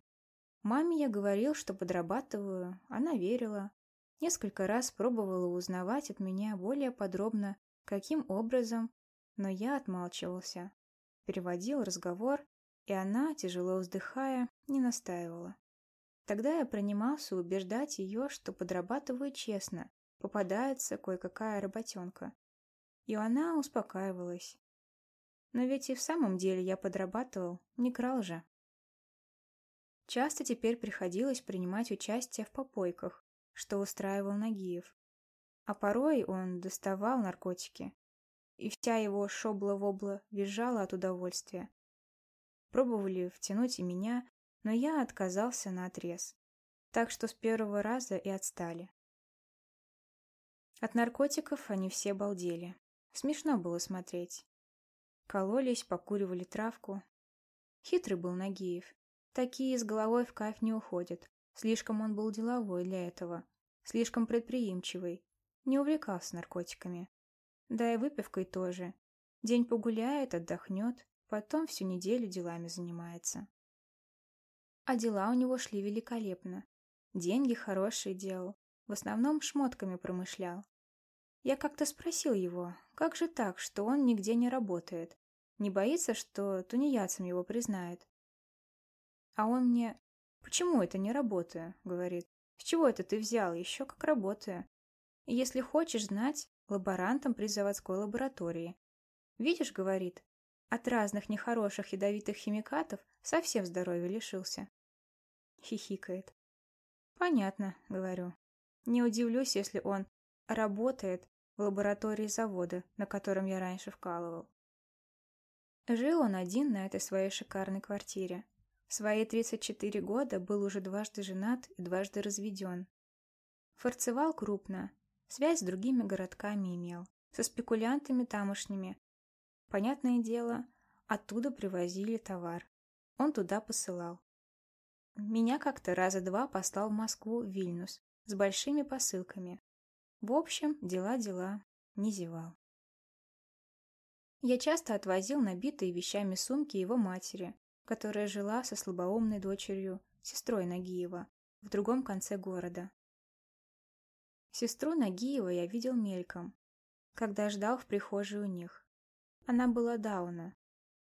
Маме я говорил, что подрабатываю, она верила. Несколько раз пробовала узнавать от меня более подробно, каким образом, но я отмалчивался. Переводил разговор, и она, тяжело вздыхая, не настаивала. Тогда я принимался убеждать ее, что подрабатываю честно, попадается кое-какая работенка. И она успокаивалась. Но ведь и в самом деле я подрабатывал, не крал же. Часто теперь приходилось принимать участие в попойках, что устраивал Нагиев. А порой он доставал наркотики, и вся его шобла-вобла визжала от удовольствия. Пробовали втянуть и меня, но я отказался на отрез, так что с первого раза и отстали. От наркотиков они все балдели. Смешно было смотреть. Кололись, покуривали травку. Хитрый был Нагиев, Такие с головой в кайф не уходят. Слишком он был деловой для этого. Слишком предприимчивый. Не увлекался наркотиками. Да и выпивкой тоже. День погуляет, отдохнет, потом всю неделю делами занимается. А дела у него шли великолепно. Деньги хорошие делал. В основном шмотками промышлял. Я как-то спросил его, как же так, что он нигде не работает? Не боится, что тунеядцем его признают? А он мне... «Почему это не работаю?» — говорит. «С чего это ты взял? Еще как работаю. Если хочешь знать, лаборантом при заводской лаборатории. Видишь, — говорит, — от разных нехороших ядовитых химикатов совсем здоровья лишился». Хихикает. «Понятно», — говорю. «Не удивлюсь, если он работает в лаборатории завода, на котором я раньше вкалывал». Жил он один на этой своей шикарной квартире. В свои 34 года был уже дважды женат и дважды разведен. Форцевал крупно, связь с другими городками имел, со спекулянтами тамошними. Понятное дело, оттуда привозили товар. Он туда посылал. Меня как-то раза два послал в Москву в Вильнюс с большими посылками. В общем, дела-дела, не зевал. Я часто отвозил набитые вещами сумки его матери, которая жила со слабоумной дочерью, сестрой Нагиева, в другом конце города. Сестру Нагиева я видел мельком, когда ждал в прихожей у них. Она была Дауна,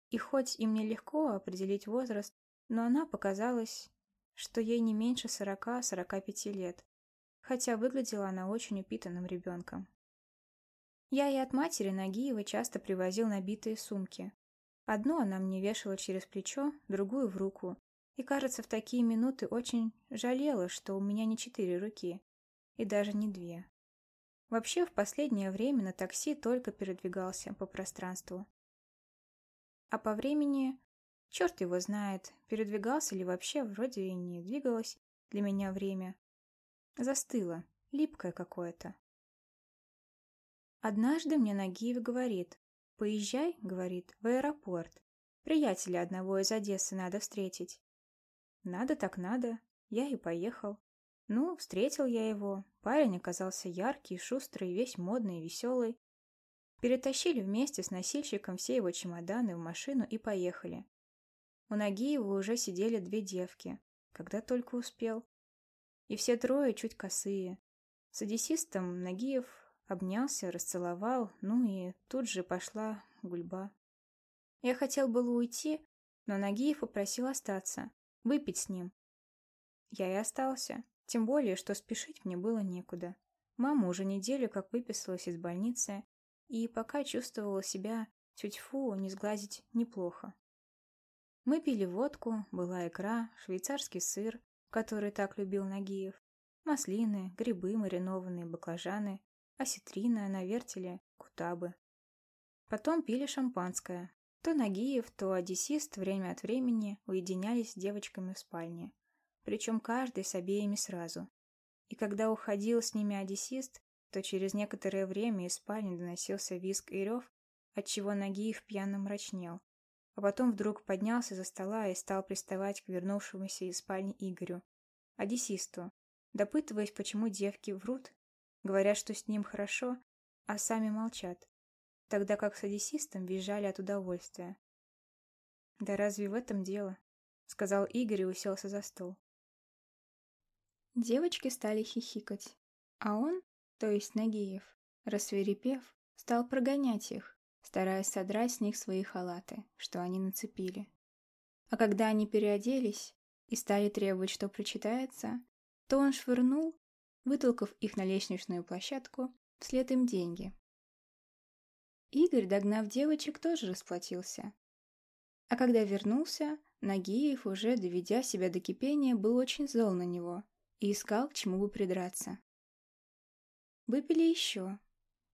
и хоть им нелегко определить возраст, но она показалась, что ей не меньше сорока-сорока пяти лет, хотя выглядела она очень упитанным ребенком. Я и от матери Нагиева часто привозил набитые сумки, Одну она мне вешала через плечо, другую в руку. И, кажется, в такие минуты очень жалела, что у меня не четыре руки. И даже не две. Вообще, в последнее время на такси только передвигался по пространству. А по времени... Черт его знает, передвигался ли вообще, вроде и не двигалось для меня время. Застыло, липкое какое-то. Однажды мне Нагиев говорит, «Поезжай», — говорит, — «в аэропорт. Приятеля одного из Одессы надо встретить». «Надо так надо». Я и поехал. Ну, встретил я его. Парень оказался яркий, шустрый, весь модный и веселый. Перетащили вместе с носильщиком все его чемоданы в машину и поехали. У ноги его уже сидели две девки, когда только успел. И все трое чуть косые. С одессистом Нагиев Обнялся, расцеловал, ну и тут же пошла гульба. Я хотел было уйти, но Нагиев попросил остаться, выпить с ним. Я и остался, тем более, что спешить мне было некуда. Мама уже неделю как выписалась из больницы, и пока чувствовала себя тють-фу, не сглазить неплохо. Мы пили водку, была икра, швейцарский сыр, который так любил Нагиев, маслины, грибы, маринованные баклажаны, осетрина на вертеле, кутабы. Потом пили шампанское. То Нагиев, то одессист время от времени уединялись с девочками в спальне. Причем каждый с обеими сразу. И когда уходил с ними одессист, то через некоторое время из спальни доносился визг и рев, отчего Нагиев пьяно мрачнел. А потом вдруг поднялся за стола и стал приставать к вернувшемуся из спальни Игорю, одессисту, допытываясь, почему девки врут, говорят, что с ним хорошо, а сами молчат, тогда как с одессистом визжали от удовольствия. «Да разве в этом дело?» — сказал Игорь и уселся за стол. Девочки стали хихикать, а он, то есть Нагиев, рассверепев, стал прогонять их, стараясь содрать с них свои халаты, что они нацепили. А когда они переоделись и стали требовать, что прочитается, то он швырнул, вытолкав их на лестничную площадку, вслед им деньги. Игорь, догнав девочек, тоже расплатился. А когда вернулся, Нагиев, уже доведя себя до кипения, был очень зол на него и искал, к чему бы придраться. Выпили еще,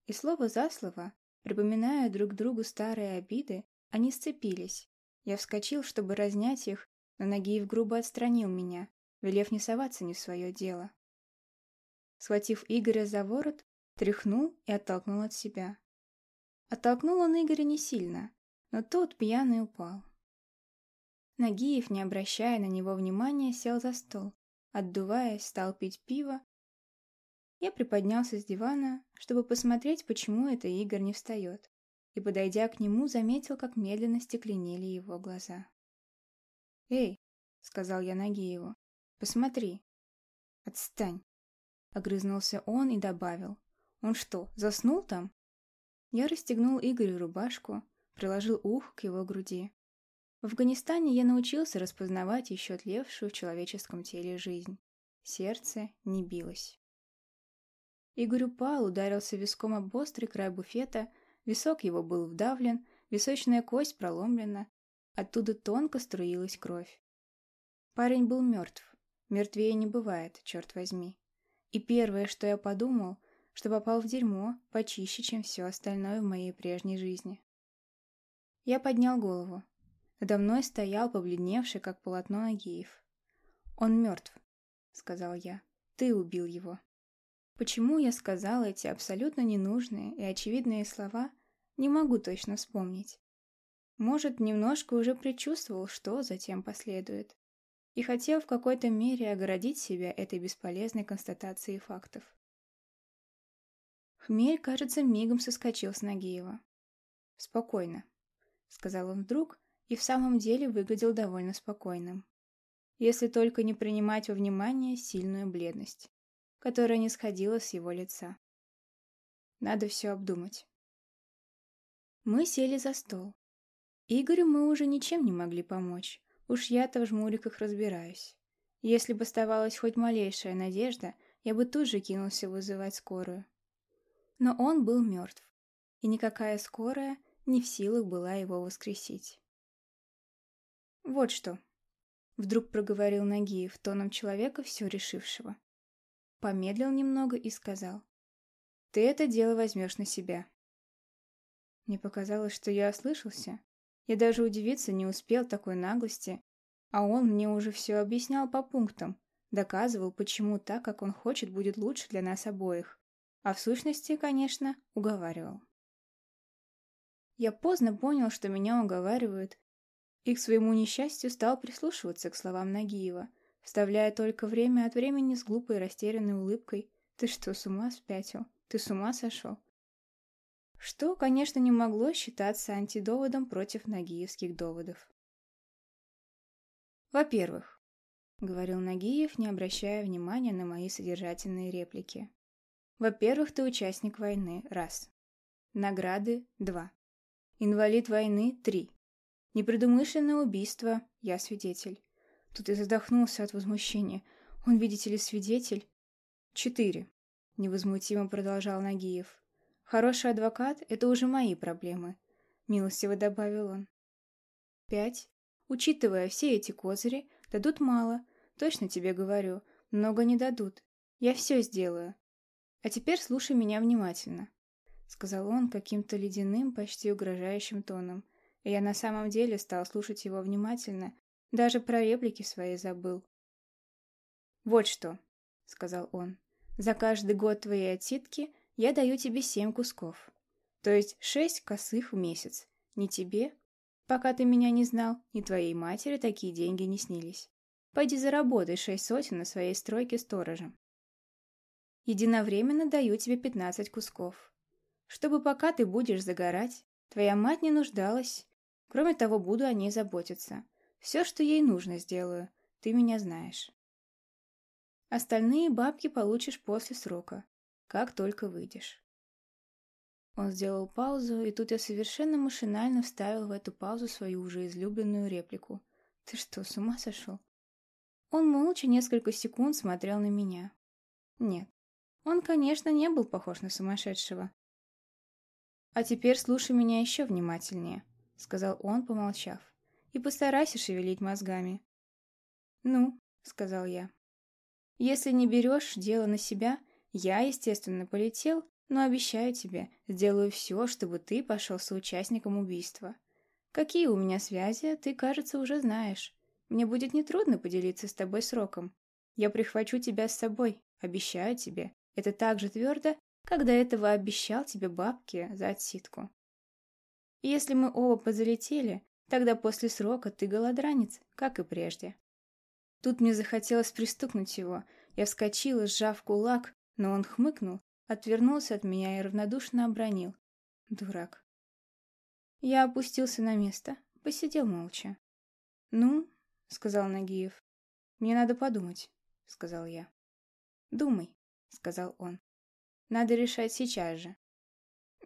и слово за слово, припоминая друг другу старые обиды, они сцепились. Я вскочил, чтобы разнять их, но Нагиев грубо отстранил меня, велев не соваться не в свое дело. Схватив Игоря за ворот, тряхнул и оттолкнул от себя. Оттолкнул он Игоря не сильно, но тот пьяный упал. Нагиев, не обращая на него внимания, сел за стол, отдуваясь, стал пить пиво. Я приподнялся с дивана, чтобы посмотреть, почему это Игорь не встает, и, подойдя к нему, заметил, как медленно стекленели его глаза. «Эй!» — сказал я Нагиеву. «Посмотри!» «Отстань!» — огрызнулся он и добавил. «Он что, заснул там?» Я расстегнул Игорю рубашку, приложил ухо к его груди. В Афганистане я научился распознавать еще тлевшую в человеческом теле жизнь. Сердце не билось. Игорь упал, ударился виском об острый край буфета, висок его был вдавлен, височная кость проломлена, оттуда тонко струилась кровь. Парень был мертв, мертвее не бывает, черт возьми. И первое, что я подумал, что попал в дерьмо почище, чем все остальное в моей прежней жизни. Я поднял голову. Надо мной стоял побледневший, как полотно Нагиев. «Он мертв», — сказал я. «Ты убил его». Почему я сказал эти абсолютно ненужные и очевидные слова, не могу точно вспомнить. Может, немножко уже предчувствовал, что затем последует, и хотел в какой-то мере оградить себя этой бесполезной констатацией фактов. Хмель, кажется, мигом соскочил с Нагиева. «Спокойно», — сказал он вдруг, и в самом деле выглядел довольно спокойным. Если только не принимать во внимание сильную бледность, которая не сходила с его лица. Надо все обдумать. Мы сели за стол. Игорю мы уже ничем не могли помочь. Уж я-то в жмуриках разбираюсь. Если бы оставалась хоть малейшая надежда, я бы тут же кинулся вызывать скорую. Но он был мертв, и никакая скорая не в силах была его воскресить. «Вот что», — вдруг проговорил Нагиев тоном человека, все решившего. Помедлил немного и сказал. «Ты это дело возьмешь на себя». Мне показалось, что я ослышался. Я даже удивиться не успел такой наглости, а он мне уже все объяснял по пунктам, доказывал, почему так, как он хочет, будет лучше для нас обоих. А в сущности, конечно, уговаривал. Я поздно понял, что меня уговаривают, и к своему несчастью стал прислушиваться к словам Нагиева, вставляя только время от времени с глупой растерянной улыбкой «Ты что, с ума спятил? Ты с ума сошел?» Что, конечно, не могло считаться антидоводом против нагиевских доводов. «Во-первых», — говорил Нагиев, не обращая внимания на мои содержательные реплики, во-первых, ты участник войны. Раз. Награды. Два. Инвалид войны. Три. Непредумышленное убийство. Я свидетель. Тут я задохнулся от возмущения. Он, видите ли, свидетель. Четыре. Невозмутимо продолжал Нагиев. Хороший адвокат — это уже мои проблемы. Милостиво добавил он. Пять. Учитывая все эти козыри, дадут мало. Точно тебе говорю. Много не дадут. Я все сделаю. «А теперь слушай меня внимательно», — сказал он каким-то ледяным, почти угрожающим тоном. Я на самом деле стал слушать его внимательно, даже про реплики свои забыл. «Вот что», — сказал он, — «за каждый год твоей отсидки я даю тебе семь кусков, то есть шесть косых в месяц. Ни тебе, пока ты меня не знал, ни твоей матери такие деньги не снились. Пойди заработай шесть сотен на своей стройке сторожем. Единовременно даю тебе 15 кусков. Чтобы пока ты будешь загорать, твоя мать не нуждалась. Кроме того, буду о ней заботиться. Все, что ей нужно, сделаю. Ты меня знаешь. Остальные бабки получишь после срока, как только выйдешь. Он сделал паузу, и тут я совершенно машинально вставил в эту паузу свою уже излюбленную реплику. «Ты что, с ума сошел?» Он молча несколько секунд смотрел на меня. Нет, он, конечно, не был похож на сумасшедшего. «А теперь слушай меня еще внимательнее», — сказал он, помолчав, «и постарайся шевелить мозгами». «Ну», — сказал я, — «если не берешь дело на себя, я, естественно, полетел, но обещаю тебе, сделаю все, чтобы ты пошел соучастником убийства. Какие у меня связи, ты, кажется, уже знаешь. Мне будет нетрудно поделиться с тобой сроком. Я прихвачу тебя с собой, обещаю тебе. Это так же твердо, до этого обещал тебе бабки за отсидку. Если мы оба позалетели, тогда после срока ты голодранец, как и прежде. Тут мне захотелось пристукнуть его. Я вскочила, сжав кулак, но он хмыкнул, отвернулся от меня и равнодушно обронил. Дурак. Я опустился на место, посидел молча. «Ну», — сказал Нагиев, — «мне надо подумать», — сказал я. «Думай», — сказал он. «Надо решать сейчас же».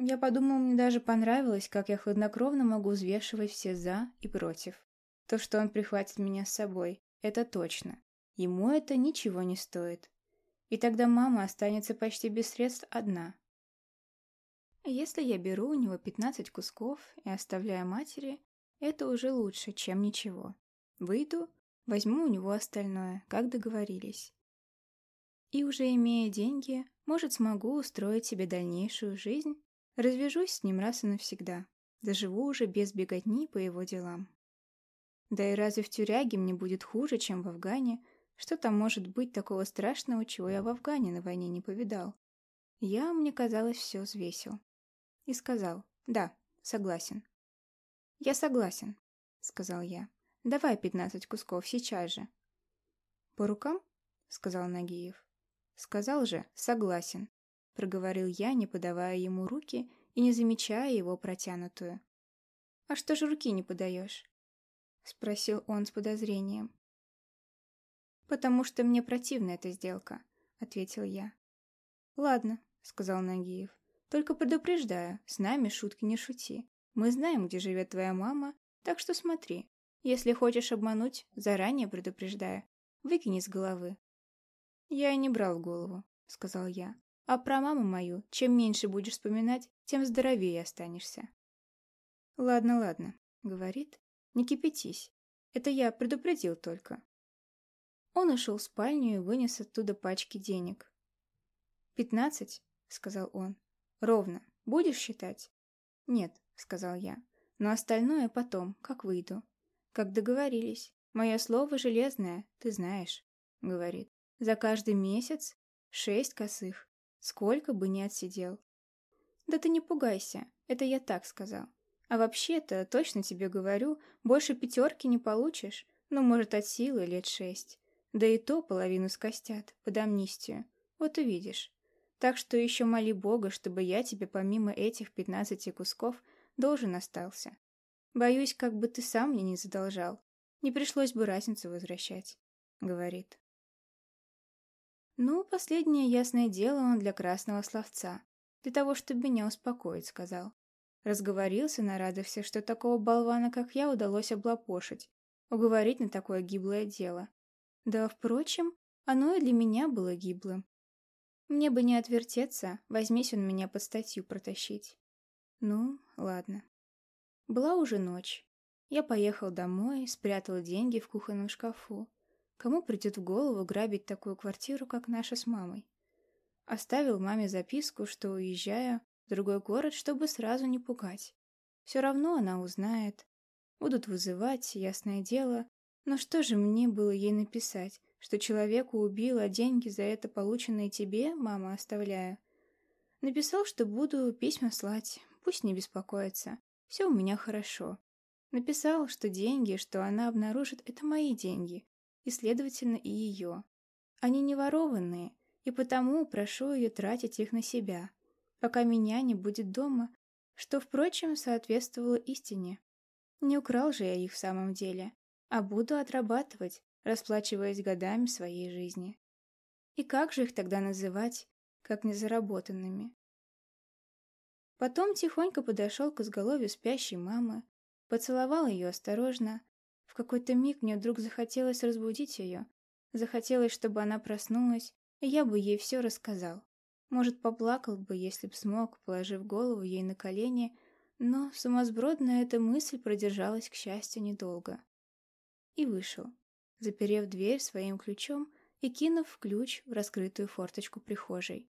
Я подумал, мне даже понравилось, как я хладнокровно могу взвешивать все «за» и «против». То, что он прихватит меня с собой, это точно. Ему это ничего не стоит. И тогда мама останется почти без средств одна. Если я беру у него 15 кусков и оставляю матери, это уже лучше, чем ничего. Выйду, возьму у него остальное, как договорились. И уже имея деньги, может, смогу устроить себе дальнейшую жизнь, развяжусь с ним раз и навсегда, заживу уже без беготни по его делам. Да и разве в тюряге мне будет хуже, чем в Афгане, что там может быть такого страшного, чего я в Афгане на войне не повидал? Я, мне казалось, все взвесил. И сказал, да, согласен. Я согласен, сказал я. Давай пятнадцать кусков сейчас же. По рукам? Сказал Нагиев. Сказал же, согласен. Проговорил я, не подавая ему руки и не замечая его протянутую. «А что же руки не подаешь?» Спросил он с подозрением. «Потому что мне противна эта сделка», — ответил я. «Ладно», — сказал Нагиев. «Только предупреждаю, с нами шутки не шути. Мы знаем, где живет твоя мама, так что смотри. Если хочешь обмануть, заранее предупреждаю. Выкини с головы». «Я и не брал в голову», — сказал я. «А про маму мою, чем меньше будешь вспоминать, тем здоровее останешься». «Ладно, ладно», — говорит. «Не кипятись. Это я предупредил только. Он ушел в спальню и вынес оттуда пачки денег. «Пятнадцать?» — сказал он. «Ровно. Будешь считать?» «Нет», — сказал я. «Но остальное потом, как выйду». «Как договорились. Мое слово железное, ты знаешь», — говорит. «За каждый месяц шесть косых. Сколько бы ни отсидел». «Да ты не пугайся, это я так сказал. А вообще-то, точно тебе говорю, больше пятерки не получишь, ну, может, от силы лет шесть. Да и то половину скостят, под амнистию. Вот увидишь. Так что еще моли Бога, чтобы я тебе помимо этих пятнадцати кусков должен остался. Боюсь, как бы ты сам мне не задолжал. Не пришлось бы разницу возвращать, — говорит. Ну, последнее ясное дело он для красного словца. Для того, чтобы меня успокоить, сказал. Разговорился, нарадовался, что такого болвана, как я, удалось облапошить. Уговорить на такое гиблое дело. Да, впрочем, оно и для меня было гиблым. Мне бы не отвертеться, возьмись он меня под статью протащить. Ну, ладно. Была уже ночь. Я поехал домой, спрятал деньги в кухонном шкафу. Кому придет в голову грабить такую квартиру, как наша с мамой? Оставил маме записку, что уезжаю в другой город, чтобы сразу не пугать. Все равно она узнает. Будут вызывать, ясное дело, но что же мне было ей написать? Что человеку убил, а деньги за это полученные тебе, мама, оставляю? Написал, что буду письма слать, пусть не беспокоится. Все у меня хорошо. Написал, что деньги, что она обнаружит, это мои деньги, и, следовательно, и ее. Они не ворованные, и потому прошу ее тратить их на себя, пока меня не будет дома, что, впрочем, соответствовало истине. Не украл же я их в самом деле, а буду отрабатывать, расплачиваясь годами своей жизни. И как же их тогда называть, как незаработанными? Потом тихонько подошел к изголовью спящей мамы, поцеловал ее осторожно. В какой-то миг мне вдруг захотелось разбудить ее. Захотелось, чтобы она проснулась, и я бы ей все рассказал. Может, поплакал бы, если б смог, положив голову ей на колени, но сумасбродная эта мысль продержалась, к счастью, недолго. И вышел, заперев дверь своим ключом и кинув ключ в раскрытую форточку прихожей.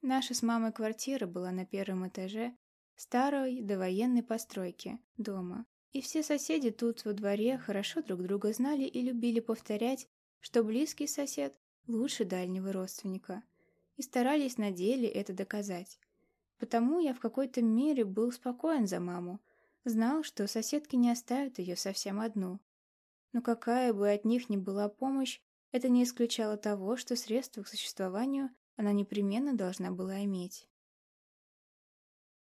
Наша с мамой квартира была на первом этаже старой довоенной постройки дома, и все соседи тут во дворе хорошо друг друга знали и любили повторять, что близкий сосед лучше дальнего родственника, и старались на деле это доказать. Потому я в какой-то мере был спокоен за маму, знал, что соседки не оставят ее совсем одну. Но какая бы от них ни была помощь, это не исключало того, что средства к существованию она непременно должна была иметь.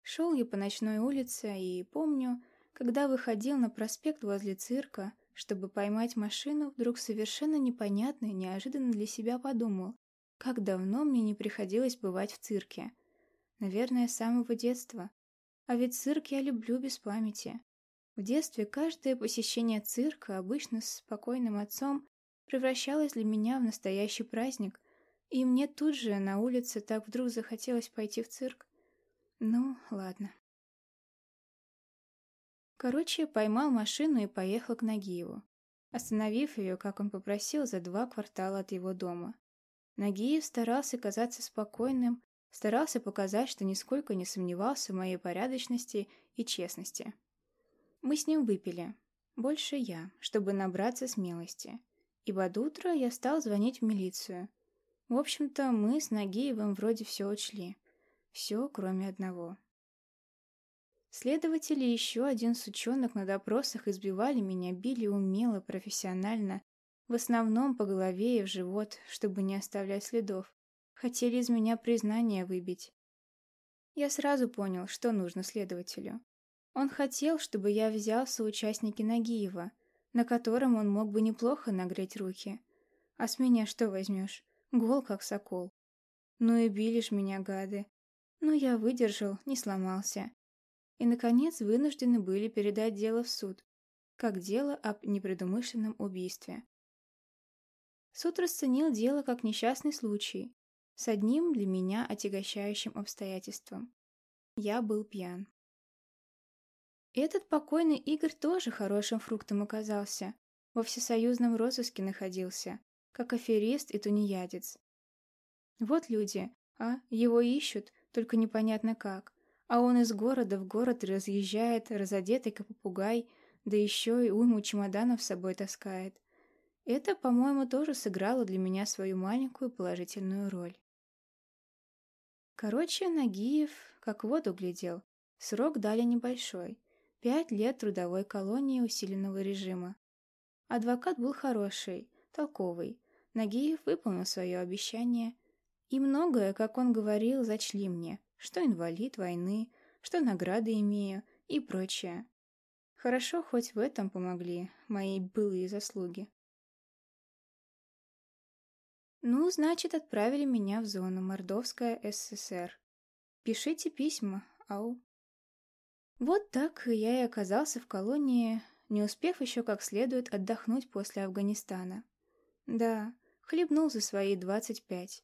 Шел я по ночной улице и помню, когда выходил на проспект возле цирка, чтобы поймать машину, вдруг совершенно непонятно и неожиданно для себя подумал, как давно мне не приходилось бывать в цирке. Наверное, с самого детства. А ведь цирк я люблю без памяти. В детстве каждое посещение цирка, обычно с спокойным отцом, превращалось для меня в настоящий праздник, и мне тут же на улице так вдруг захотелось пойти в цирк. Ну, ладно. Короче, поймал машину и поехал к Нагиеву, остановив ее, как он попросил, за два квартала от его дома. Нагиев старался казаться спокойным, старался показать, что нисколько не сомневался в моей порядочности и честности. Мы с ним выпили. Больше я, чтобы набраться смелости. И под утро я стал звонить в милицию – в общем-то, мы с Нагиевым вроде все учли. Все, кроме одного. Следователи и еще один сучонок на допросах избивали меня, били умело, профессионально, в основном по голове и в живот, чтобы не оставлять следов. Хотели из меня признание выбить. Я сразу понял, что нужно следователю. Он хотел, чтобы я взял соучастники Нагиева, на котором он мог бы неплохо нагреть руки. А с меня что возьмешь? Гол, как сокол. Ну и били ж меня, гады. Но я выдержал, не сломался. И, наконец, вынуждены были передать дело в суд, как дело об непредумышленном убийстве. Суд расценил дело как несчастный случай, с одним для меня отягощающим обстоятельством. Я был пьян. Этот покойный Игорь тоже хорошим фруктом оказался. Во всесоюзном розыске находился как аферист и тунеядец. Вот люди, а, его ищут, только непонятно как, а он из города в город разъезжает, разодетый как попугай, да еще и уйму чемоданов с собой таскает. Это, по-моему, тоже сыграло для меня свою маленькую положительную роль. Короче, Нагиев как воду глядел. Срок дали небольшой. Пять лет трудовой колонии усиленного режима. Адвокат был хороший, толковый. Нагиев выполнил свое обещание. И многое, как он говорил, зачли мне, что инвалид войны, что награды имею и прочее. Хорошо, хоть в этом помогли мои былые заслуги. Ну, значит, отправили меня в зону Мордовская ССР. Пишите письма, ау. Вот так я и оказался в колонии, не успев еще как следует отдохнуть после Афганистана. Да, хлебнул за свои двадцать пять.